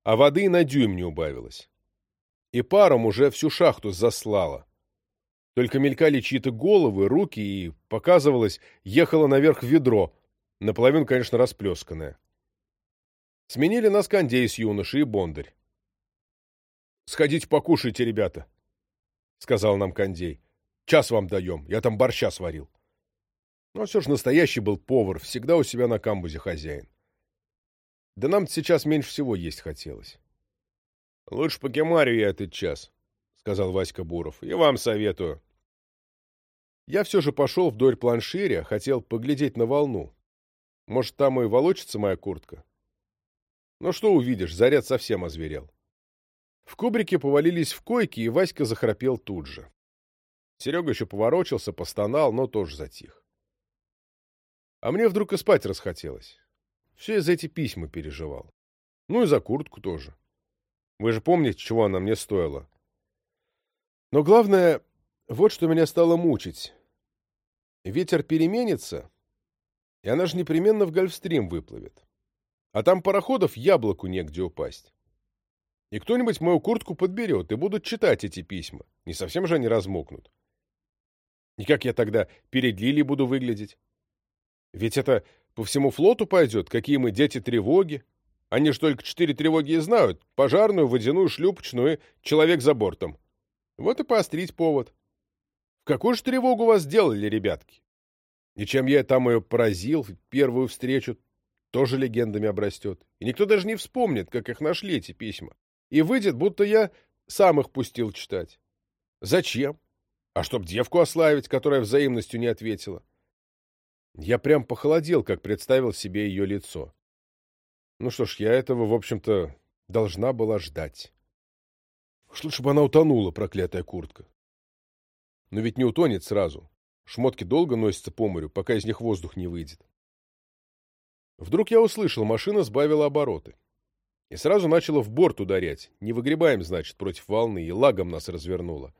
А воды на дюйм не убавилось. И паром уже всю шахту заслала. Только мелькали чьи-то головы, руки, и, показывалось, ехало наверх ведро, наполовину, конечно, расплесканное. Сменили нас кондей с юношей и бондарь. «Сходите покушайте, ребята», сказал нам кондей. Час вам даем, я там борща сварил. Но все же настоящий был повар, всегда у себя на камбузе хозяин. Да нам сейчас меньше всего есть хотелось. — Лучше по кемарю я этот час, — сказал Васька Буров. — И вам советую. Я все же пошел вдоль планширя, хотел поглядеть на волну. Может, там и волочится моя куртка? Ну что увидишь, заряд совсем озверел. В кубрике повалились в койки, и Васька захрапел тут же. Серега еще поворочился, постонал, но тоже затих. А мне вдруг и спать расхотелось. Все из эти письма переживал. Ну и за куртку тоже. Вы же помните, чего она мне стоила. Но главное, вот что меня стало мучить. Ветер переменится, и она же непременно в Гольфстрим выплывет. А там пароходов яблоку негде упасть. И кто-нибудь мою куртку подберет, и будут читать эти письма. Не совсем же они размокнут. И как я тогда перед Лили буду выглядеть? Ведь это по всему флоту пойдет, какие мы дети тревоги. Они же только четыре тревоги и знают. Пожарную, водяную, шлюпочную и человек за бортом. Вот и поострить повод. В какую же тревогу вас сделали, ребятки? И чем я там ее поразил, первую встречу, тоже легендами обрастет. И никто даже не вспомнит, как их нашли, эти письма и выйдет, будто я сам их пустил читать. Зачем? А чтоб девку ославить, которая взаимностью не ответила. Я прям похолодел, как представил себе ее лицо. Ну что ж, я этого, в общем-то, должна была ждать. Уж лучше бы она утонула, проклятая куртка. Но ведь не утонет сразу. Шмотки долго носятся по морю, пока из них воздух не выйдет. Вдруг я услышал, машина сбавила обороты. И сразу начало в борт ударять. Не выгребаем, значит, против волны, и лагом нас развернуло.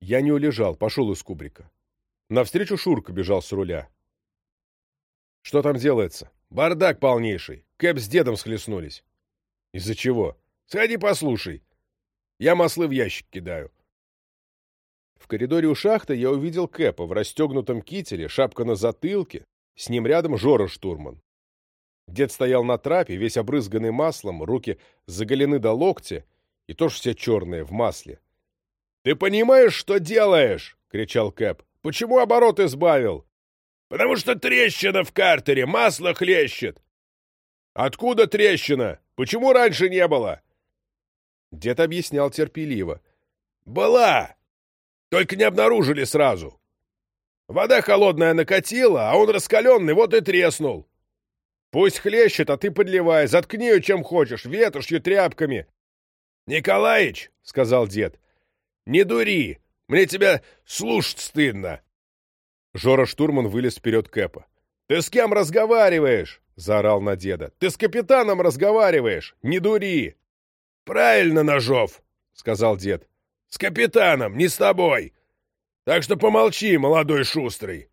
Я не улежал, пошел из кубрика. Навстречу Шурка бежал с руля. Что там делается? Бардак полнейший. Кэп с дедом схлестнулись. Из-за чего? Сходи послушай. Я маслы в ящик кидаю. В коридоре у шахты я увидел Кэпа в расстегнутом кителе, шапка на затылке, с ним рядом Жора Штурман. Дед стоял на трапе, весь обрызганный маслом, руки заголены до локтя, и тоже все черные, в масле. — Ты понимаешь, что делаешь? — кричал Кэп. — Почему обороты сбавил? — Потому что трещина в картере, масло хлещет. — Откуда трещина? Почему раньше не было? Дед объяснял терпеливо. — Была! Только не обнаружили сразу. Вода холодная накатила, а он раскаленный, вот и треснул. Пусть хлещет, а ты подливай, заткни ее чем хочешь, ветошью, тряпками. — Николаич, — сказал дед, — не дури, мне тебя слушать стыдно. Жора Штурман вылез вперед Кэпа. — Ты с кем разговариваешь? — заорал на деда. — Ты с капитаном разговариваешь, не дури. — Правильно, Ножов, — сказал дед. — С капитаном, не с тобой. Так что помолчи, молодой шустрый.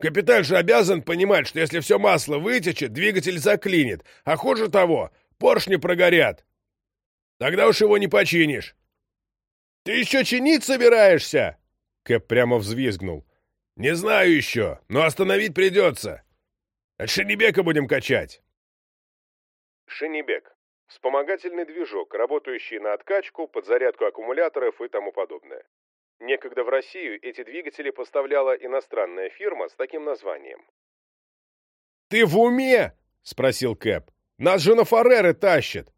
Капитан же обязан понимать, что если все масло вытечет, двигатель заклинит, а хуже того, поршни прогорят. Тогда уж его не починишь. Ты еще чинить собираешься?» Кэп прямо взвизгнул. «Не знаю еще, но остановить придется. От Шинебека будем качать». Шинебек. Вспомогательный движок, работающий на откачку, подзарядку аккумуляторов и тому подобное. Некогда в Россию эти двигатели поставляла иностранная фирма с таким названием. «Ты в уме?» — спросил Кэп. «Нас же на Фареры тащат!»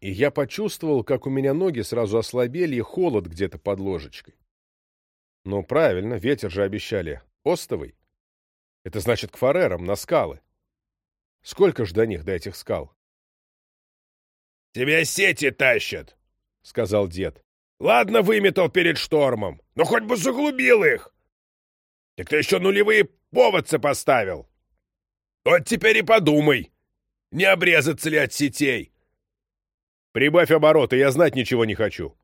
И я почувствовал, как у меня ноги сразу ослабели и холод где-то под ложечкой. Ну, правильно, ветер же обещали. Остовый. Это значит к Фарерам, на скалы. Сколько ж до них, до этих скал? «Тебя сети тащат!» — сказал дед. «Ладно, выметал перед штормом, но хоть бы заглубил их! Ты еще нулевые поводцы поставил! Вот теперь и подумай, не обрезаться ли от сетей!» «Прибавь обороты, я знать ничего не хочу!»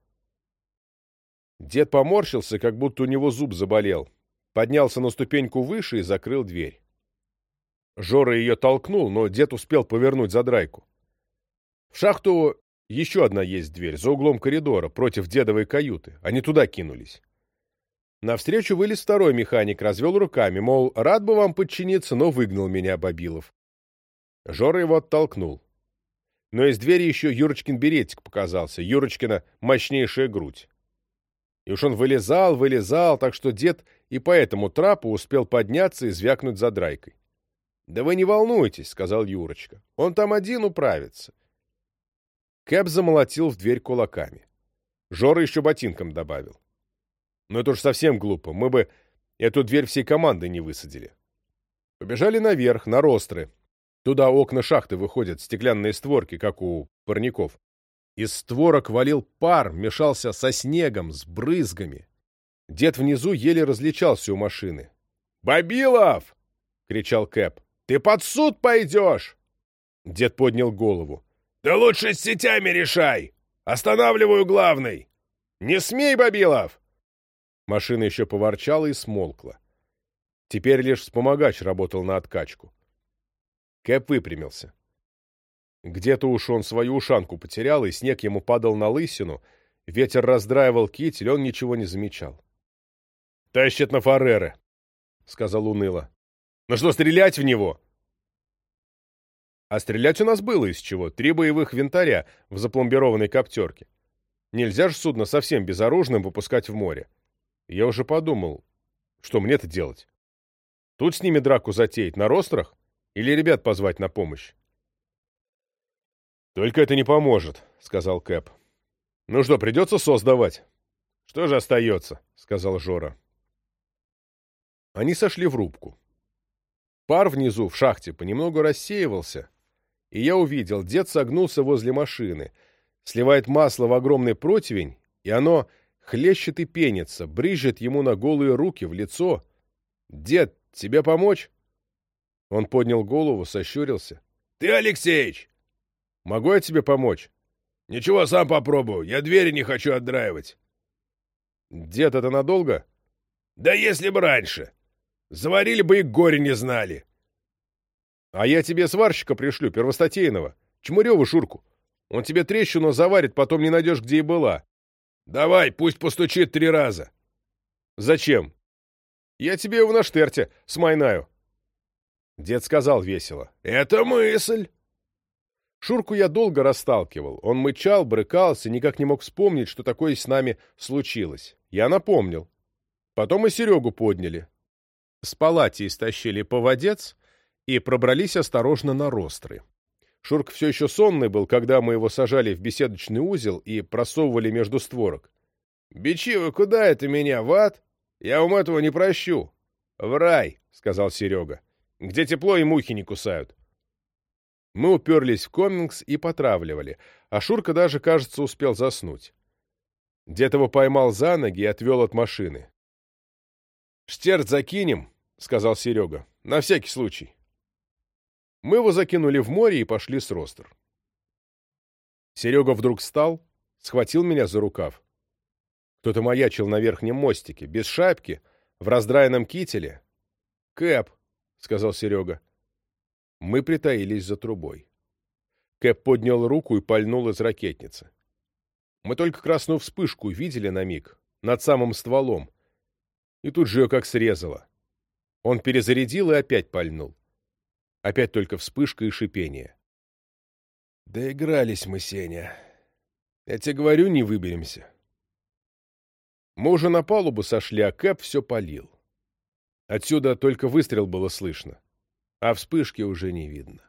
Дед поморщился, как будто у него зуб заболел, поднялся на ступеньку выше и закрыл дверь. Жора ее толкнул, но дед успел повернуть задрайку. В шахту еще одна есть дверь, за углом коридора, против дедовой каюты. Они туда кинулись. Навстречу вылез второй механик, развел руками, мол, рад бы вам подчиниться, но выгнал меня Бабилов. Жора его оттолкнул. Но из двери еще Юрочкин беретик показался, Юрочкина мощнейшая грудь. И уж он вылезал, вылезал, так что дед и по этому трапу успел подняться и звякнуть за драйкой. — Да вы не волнуйтесь, — сказал Юрочка. — Он там один управится. Кэп замолотил в дверь кулаками. Жора еще ботинком добавил. Но это уж совсем глупо. Мы бы эту дверь всей командой не высадили. Побежали наверх, на ростры. Туда окна шахты выходят, стеклянные створки, как у парников. Из створок валил пар, мешался со снегом, с брызгами. Дед внизу еле различался у машины. «Бабилов!» — кричал Кэп. «Ты под суд пойдешь!» Дед поднял голову. «Да лучше с сетями решай! Останавливаю главный!» «Не смей, Бабилов!» Машина еще поворчала и смолкла. Теперь лишь вспомогач работал на откачку. Кэп выпрямился. Где-то уж он свою ушанку потерял, и снег ему падал на лысину, ветер раздраивал китель, он ничего не замечал. — Тащат на фареры, — сказал уныло. — Ну что, стрелять в него? А стрелять у нас было из чего. Три боевых винтаря в запломбированной коптерке. Нельзя же судно совсем безоружным выпускать в море. Я уже подумал, что мне-то делать? Тут с ними драку затеять на рострах? Или ребят позвать на помощь? «Только это не поможет», — сказал Кэп. «Ну что, придется создавать?» «Что же остается?» — сказал Жора. Они сошли в рубку. Пар внизу, в шахте, понемногу рассеивался, и я увидел, дед согнулся возле машины, сливает масло в огромный противень, и оно хлещет и пенится, брызжет ему на голые руки, в лицо. «Дед, тебе помочь?» Он поднял голову, сощурился. «Ты, Алексеич!» «Могу я тебе помочь?» «Ничего, сам попробую. Я двери не хочу отдраивать». «Дед, это надолго?» «Да если бы раньше. Заварили бы и горе не знали». А я тебе сварщика пришлю, первостатейного. Чмыреву Шурку. Он тебе трещину заварит, потом не найдешь, где и была. Давай, пусть постучит три раза. Зачем? Я тебе его на штерте смайнаю. Дед сказал весело. Это мысль. Шурку я долго расталкивал. Он мычал, брыкался, никак не мог вспомнить, что такое с нами случилось. Я напомнил. Потом и Серегу подняли. С палати истощили поводец, и пробрались осторожно на ростры. Шурк все еще сонный был, когда мы его сажали в беседочный узел и просовывали между створок. «Бичи, вы куда это меня, в ад? Я вам этого не прощу». «В рай», — сказал Серега, — «где тепло и мухи не кусают». Мы уперлись в комингс и потравливали, а Шурка даже, кажется, успел заснуть. Дед его поймал за ноги и отвел от машины. «Штерт закинем», — сказал Серега, — «на всякий случай». Мы его закинули в море и пошли с ростер. Серега вдруг встал, схватил меня за рукав. Кто-то маячил на верхнем мостике, без шапки, в раздраенном кителе. «Кэп», — сказал Серега. Мы притаились за трубой. Кэп поднял руку и пальнул из ракетницы. Мы только красную вспышку видели на миг, над самым стволом. И тут же ее как срезало. Он перезарядил и опять пальнул. Опять только вспышка и шипение. Доигрались мы, Сеня. Я тебе говорю, не выберемся. Мы уже на палубу сошли, а Кэп все палил. Отсюда только выстрел было слышно, а вспышки уже не видно.